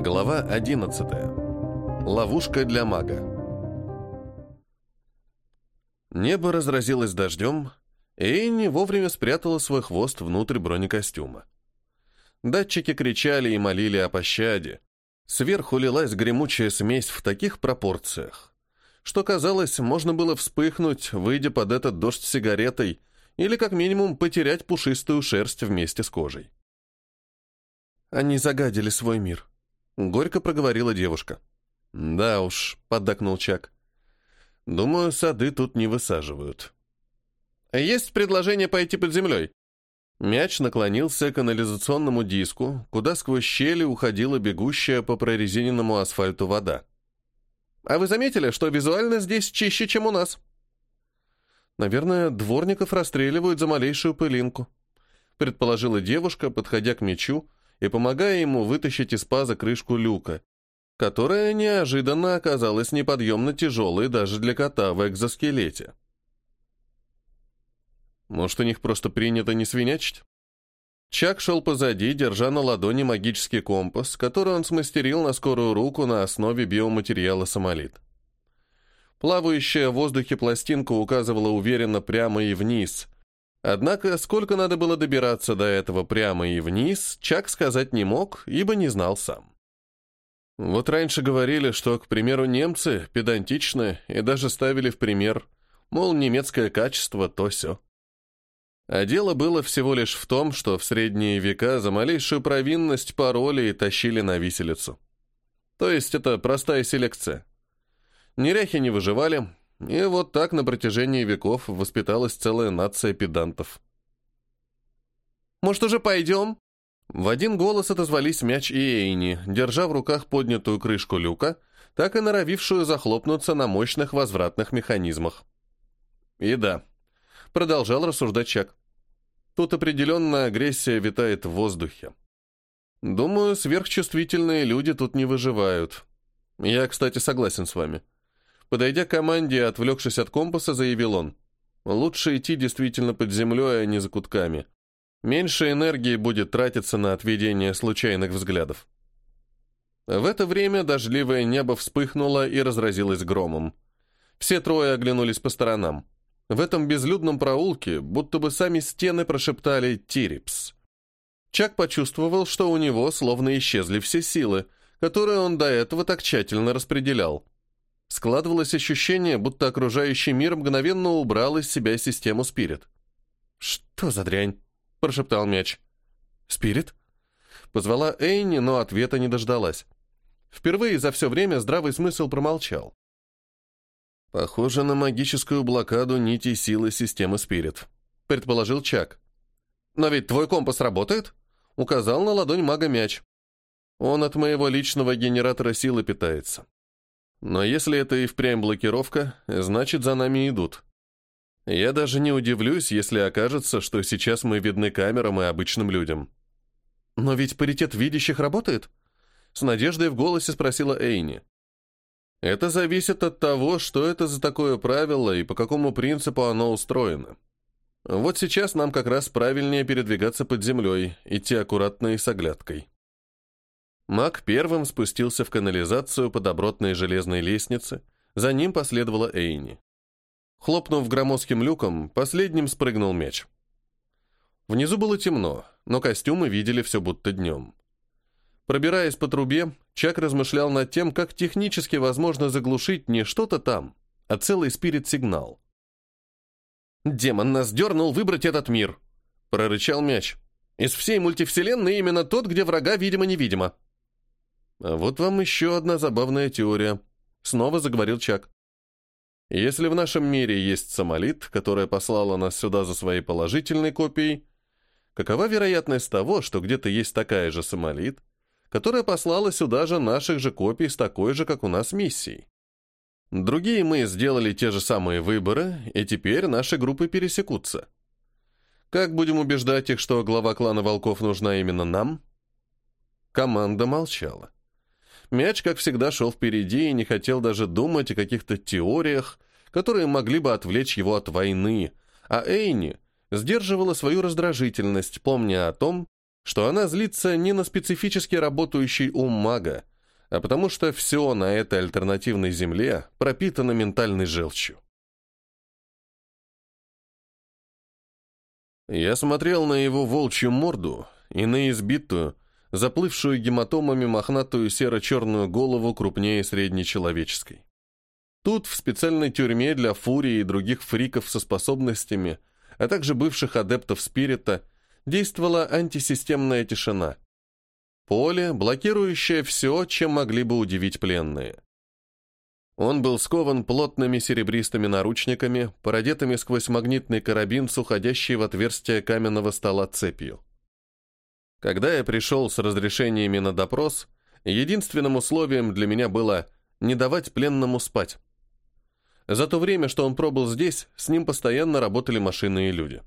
Глава 11. Ловушка для мага. Небо разразилось дождем, и не вовремя спрятала свой хвост внутрь бронекостюма. Датчики кричали и молили о пощаде. Сверху лилась гремучая смесь в таких пропорциях, что, казалось, можно было вспыхнуть, выйдя под этот дождь сигаретой, или как минимум потерять пушистую шерсть вместе с кожей. Они загадили свой мир. Горько проговорила девушка. «Да уж», — поддакнул Чак. «Думаю, сады тут не высаживают». «Есть предложение пойти под землей?» Мяч наклонился к канализационному диску, куда сквозь щели уходила бегущая по прорезиненному асфальту вода. «А вы заметили, что визуально здесь чище, чем у нас?» «Наверное, дворников расстреливают за малейшую пылинку», предположила девушка, подходя к мячу и помогая ему вытащить из паза крышку люка, которая неожиданно оказалась неподъемно тяжелой даже для кота в экзоскелете. Может, у них просто принято не свинячить? Чак шел позади, держа на ладони магический компас, который он смастерил на скорую руку на основе биоматериала самолит. Плавающая в воздухе пластинка указывала уверенно прямо и вниз, Однако, сколько надо было добираться до этого прямо и вниз, Чак сказать не мог, ибо не знал сам. Вот раньше говорили, что, к примеру, немцы педантичны и даже ставили в пример, мол, немецкое качество то все. А дело было всего лишь в том, что в средние века за малейшую провинность пароли и тащили на виселицу. То есть это простая селекция. Неряхи не выживали, и вот так на протяжении веков воспиталась целая нация педантов. «Может, уже пойдем?» В один голос отозвались Мяч и Эйни, держа в руках поднятую крышку люка, так и норовившую захлопнуться на мощных возвратных механизмах. И да, продолжал рассуждать Чак. Тут определенная агрессия витает в воздухе. Думаю, сверхчувствительные люди тут не выживают. Я, кстати, согласен с вами. Подойдя к команде и отвлекшись от компаса, заявил он. «Лучше идти действительно под землей, а не закутками. Меньше энергии будет тратиться на отведение случайных взглядов». В это время дождливое небо вспыхнуло и разразилось громом. Все трое оглянулись по сторонам. В этом безлюдном проулке будто бы сами стены прошептали «Тирипс». Чак почувствовал, что у него словно исчезли все силы, которые он до этого так тщательно распределял. Складывалось ощущение, будто окружающий мир мгновенно убрал из себя систему спирит. «Что за дрянь?» — прошептал мяч. «Спирит?» Позвала Эйни, но ответа не дождалась. Впервые за все время здравый смысл промолчал. «Похоже на магическую блокаду нитей силы системы Спирит», — предположил Чак. «Но ведь твой компас работает?» — указал на ладонь мага мяч. «Он от моего личного генератора силы питается. Но если это и впрямь блокировка, значит, за нами идут. Я даже не удивлюсь, если окажется, что сейчас мы видны камерам и обычным людям. Но ведь паритет видящих работает? С надеждой в голосе спросила Эйни. Это зависит от того, что это за такое правило и по какому принципу оно устроено. Вот сейчас нам как раз правильнее передвигаться под землей, идти аккуратно и с оглядкой. Маг первым спустился в канализацию по добротной железной лестнице, за ним последовала Эйни. Хлопнув громоздким люком, последним спрыгнул меч. Внизу было темно, но костюмы видели все будто днем. Пробираясь по трубе, Чак размышлял над тем, как технически возможно заглушить не что-то там, а целый спирит-сигнал. «Демон нас дернул выбрать этот мир!» — прорычал мяч. «Из всей мультивселенной именно тот, где врага видимо-невидимо». А вот вам еще одна забавная теория. Снова заговорил Чак. Если в нашем мире есть самолит, которая послала нас сюда за своей положительной копией, какова вероятность того, что где-то есть такая же самолит, которая послала сюда же наших же копий с такой же, как у нас, миссией? Другие мы сделали те же самые выборы, и теперь наши группы пересекутся. Как будем убеждать их, что глава клана волков нужна именно нам? Команда молчала. Мяч, как всегда, шел впереди и не хотел даже думать о каких-то теориях, которые могли бы отвлечь его от войны, а Эйни сдерживала свою раздражительность, помня о том, что она злится не на специфически работающий ум мага, а потому что все на этой альтернативной земле пропитано ментальной желчью. Я смотрел на его волчью морду и на избитую, заплывшую гематомами мохнатую серо-черную голову крупнее среднечеловеческой. Тут, в специальной тюрьме для фурии и других фриков со способностями, а также бывших адептов спирита, действовала антисистемная тишина. Поле, блокирующее все, чем могли бы удивить пленные. Он был скован плотными серебристыми наручниками, продетыми сквозь магнитный карабин с уходящей в отверстие каменного стола цепью. Когда я пришел с разрешениями на допрос, единственным условием для меня было не давать пленному спать. За то время, что он пробыл здесь, с ним постоянно работали машины и люди.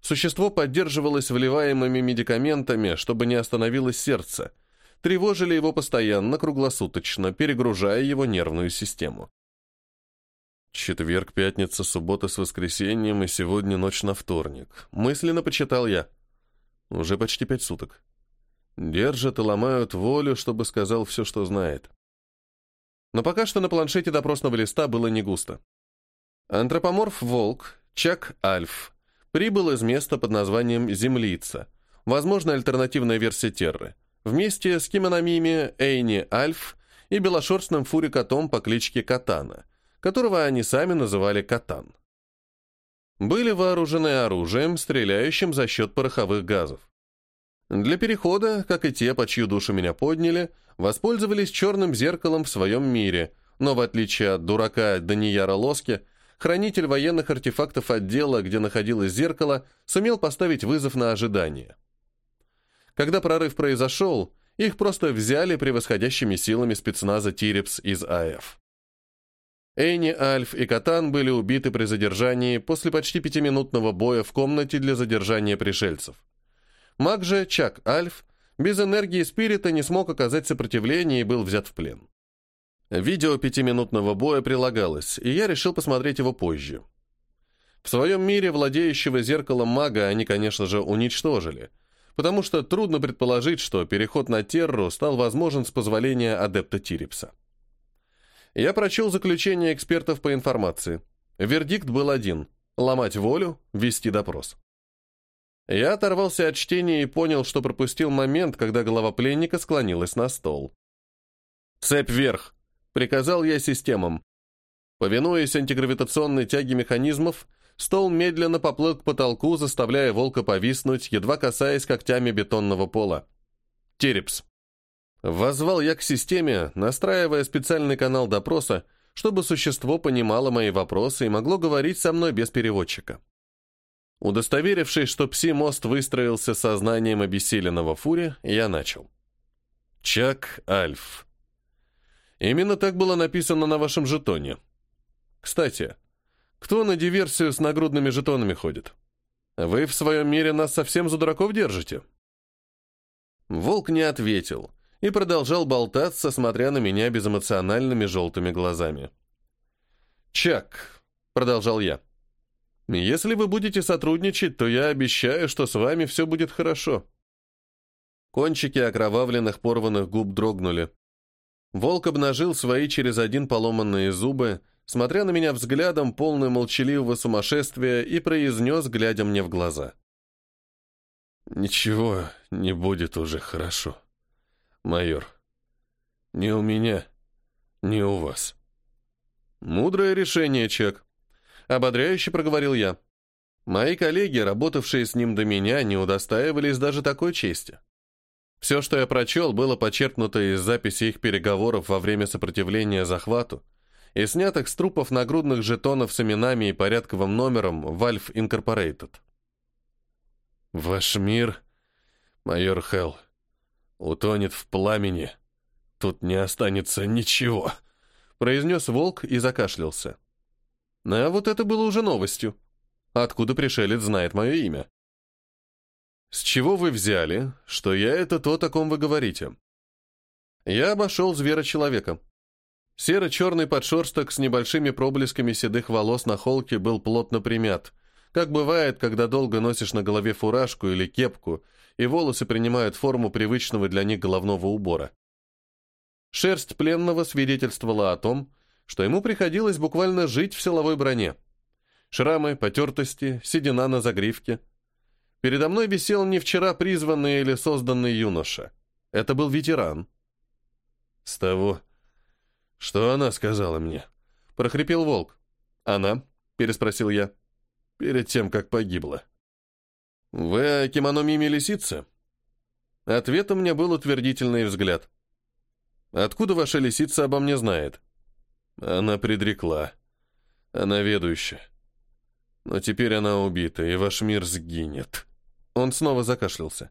Существо поддерживалось вливаемыми медикаментами, чтобы не остановилось сердце – тревожили его постоянно, круглосуточно, перегружая его нервную систему. Четверг, пятница, суббота с воскресеньем и сегодня ночь на вторник. Мысленно почитал я. Уже почти пять суток. Держат и ломают волю, чтобы сказал все, что знает. Но пока что на планшете допросного листа было не густо. Антропоморф «Волк» Чак Альф прибыл из места под названием «Землица», возможно, альтернативная версия Терры вместе с кимономими Эйни Альф и белошерстным фурикотом по кличке Катана, которого они сами называли Катан. Были вооружены оружием, стреляющим за счет пороховых газов. Для перехода, как и те, по чью душу меня подняли, воспользовались черным зеркалом в своем мире, но в отличие от дурака Данияра Лоски, хранитель военных артефактов отдела, где находилось зеркало, сумел поставить вызов на ожидание. Когда прорыв произошел, их просто взяли превосходящими силами спецназа Тирепс из АФ. Эйни, Альф и Катан были убиты при задержании после почти пятиминутного боя в комнате для задержания пришельцев. Маг же, Чак Альф, без энергии спирита не смог оказать сопротивление и был взят в плен. Видео пятиминутного боя прилагалось, и я решил посмотреть его позже. В своем мире владеющего зеркалом мага они, конечно же, уничтожили – потому что трудно предположить, что переход на Терру стал возможен с позволения адепта Тирипса. Я прочел заключение экспертов по информации. Вердикт был один – ломать волю, вести допрос. Я оторвался от чтения и понял, что пропустил момент, когда голова пленника склонилась на стол. «Цепь вверх!» – приказал я системам. Повинуясь антигравитационной тяге механизмов, Стол медленно поплыл к потолку, заставляя волка повиснуть, едва касаясь когтями бетонного пола. «Терепс». Воззвал я к системе, настраивая специальный канал допроса, чтобы существо понимало мои вопросы и могло говорить со мной без переводчика. Удостоверившись, что пси-мост выстроился сознанием обессиленного фури, я начал. Чак Альф. Именно так было написано на вашем жетоне. Кстати, кто на диверсию с нагрудными жетонами ходит? Вы в своем мире нас совсем за дураков держите?» Волк не ответил и продолжал болтаться, смотря на меня безэмоциональными желтыми глазами. «Чак», — продолжал я, — «если вы будете сотрудничать, то я обещаю, что с вами все будет хорошо». Кончики окровавленных порванных губ дрогнули. Волк обнажил свои через один поломанные зубы, смотря на меня взглядом, полным молчаливого сумасшествия, и произнес, глядя мне в глаза. «Ничего не будет уже хорошо, майор. Ни у меня, ни у вас». «Мудрое решение, Чек», — ободряюще проговорил я. Мои коллеги, работавшие с ним до меня, не удостаивались даже такой чести. Все, что я прочел, было почерпнуто из записи их переговоров во время сопротивления захвату, и снятых с трупов нагрудных жетонов с именами и порядковым номером Valve Incorporated. «Ваш мир, майор Хелл, утонет в пламени. Тут не останется ничего», — произнес волк и закашлялся. А вот это было уже новостью. Откуда пришелец знает мое имя? «С чего вы взяли, что я это то, о ком вы говорите?» Я обошел звера-человека. Серо-черный подшерсток с небольшими проблесками седых волос на холке был плотно примят, как бывает, когда долго носишь на голове фуражку или кепку, и волосы принимают форму привычного для них головного убора. Шерсть пленного свидетельствовала о том, что ему приходилось буквально жить в силовой броне. Шрамы, потертости, седина на загривке. Передо мной висел не вчера призванный или созданный юноша. Это был ветеран. «С того, что она сказала мне?» — прохрипел волк. «Она?» — переспросил я. «Перед тем, как погибла». «Вы о кимоно Мими Лисице?» Ответом мне был утвердительный взгляд. «Откуда ваша лисица обо мне знает?» Она предрекла. Она ведущая. Но теперь она убита, и ваш мир сгинет. Он снова закашлялся.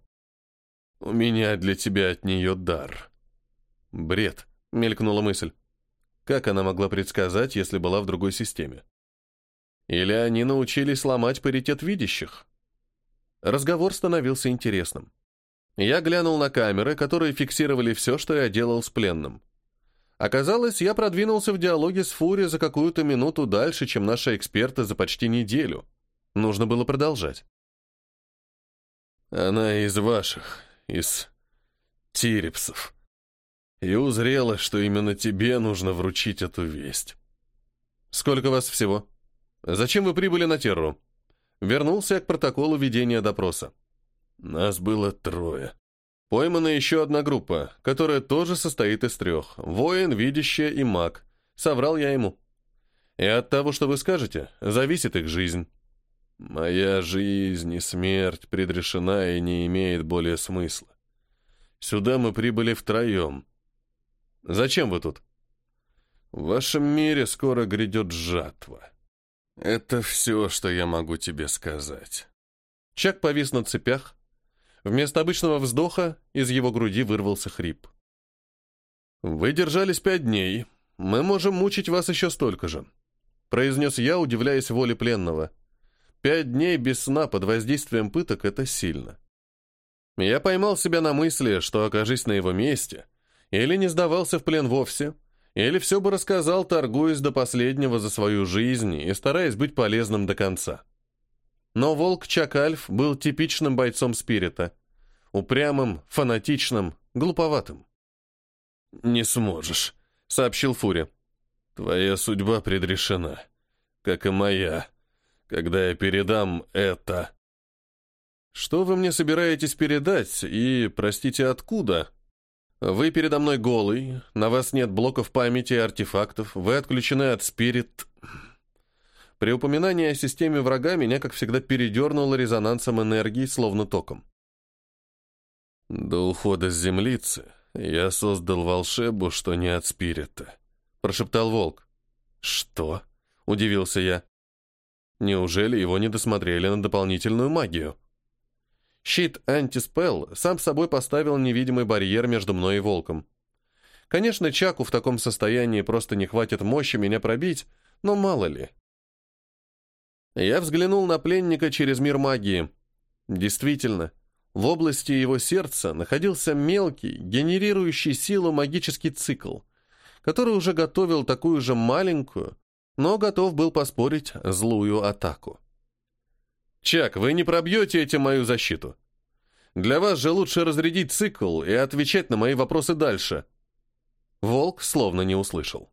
У меня для тебя от нее дар. Бред, мелькнула мысль. Как она могла предсказать, если была в другой системе? Или они научились ломать паритет видящих? Разговор становился интересным. Я глянул на камеры, которые фиксировали все, что я делал с пленным. Оказалось, я продвинулся в диалоге с Фури за какую-то минуту дальше, чем наши эксперты за почти неделю. Нужно было продолжать. Она из ваших, из Тирипсов. И узрела, что именно тебе нужно вручить эту весть. Сколько вас всего? Зачем вы прибыли на Терру? Вернулся к протоколу ведения допроса. Нас было трое. Поймана еще одна группа, которая тоже состоит из трех. Воин, видящая и маг. Соврал я ему. И от того, что вы скажете, зависит их жизнь. Моя жизнь и смерть предрешена и не имеет более смысла. Сюда мы прибыли втроем. Зачем вы тут? В вашем мире скоро грядет жатва. Это все, что я могу тебе сказать. Чак повис на цепях, Вместо обычного вздоха из его груди вырвался хрип. «Вы держались пять дней. Мы можем мучить вас еще столько же», — произнес я, удивляясь воле пленного. «Пять дней без сна под воздействием пыток — это сильно». Я поймал себя на мысли, что, окажись на его месте, или не сдавался в плен вовсе, или все бы рассказал, торгуясь до последнего за свою жизнь и стараясь быть полезным до конца. Но волк Чакальф был типичным бойцом спирита. Упрямым, фанатичным, глуповатым. «Не сможешь», — сообщил Фури. «Твоя судьба предрешена, как и моя, когда я передам это». «Что вы мне собираетесь передать и, простите, откуда?» «Вы передо мной голый, на вас нет блоков памяти и артефактов, вы отключены от спирит...» При упоминании о системе врага меня, как всегда, передернуло резонансом энергии, словно током. До ухода с землицы я создал волшебу, что не от спирита, прошептал волк. Что? Удивился я. Неужели его не досмотрели на дополнительную магию? Щит антиспел сам собой поставил невидимый барьер между мной и волком. Конечно, Чаку в таком состоянии просто не хватит мощи меня пробить, но мало ли. Я взглянул на пленника через мир магии. Действительно, в области его сердца находился мелкий, генерирующий силу магический цикл, который уже готовил такую же маленькую, но готов был поспорить злую атаку. «Чак, вы не пробьете этим мою защиту. Для вас же лучше разрядить цикл и отвечать на мои вопросы дальше». Волк словно не услышал.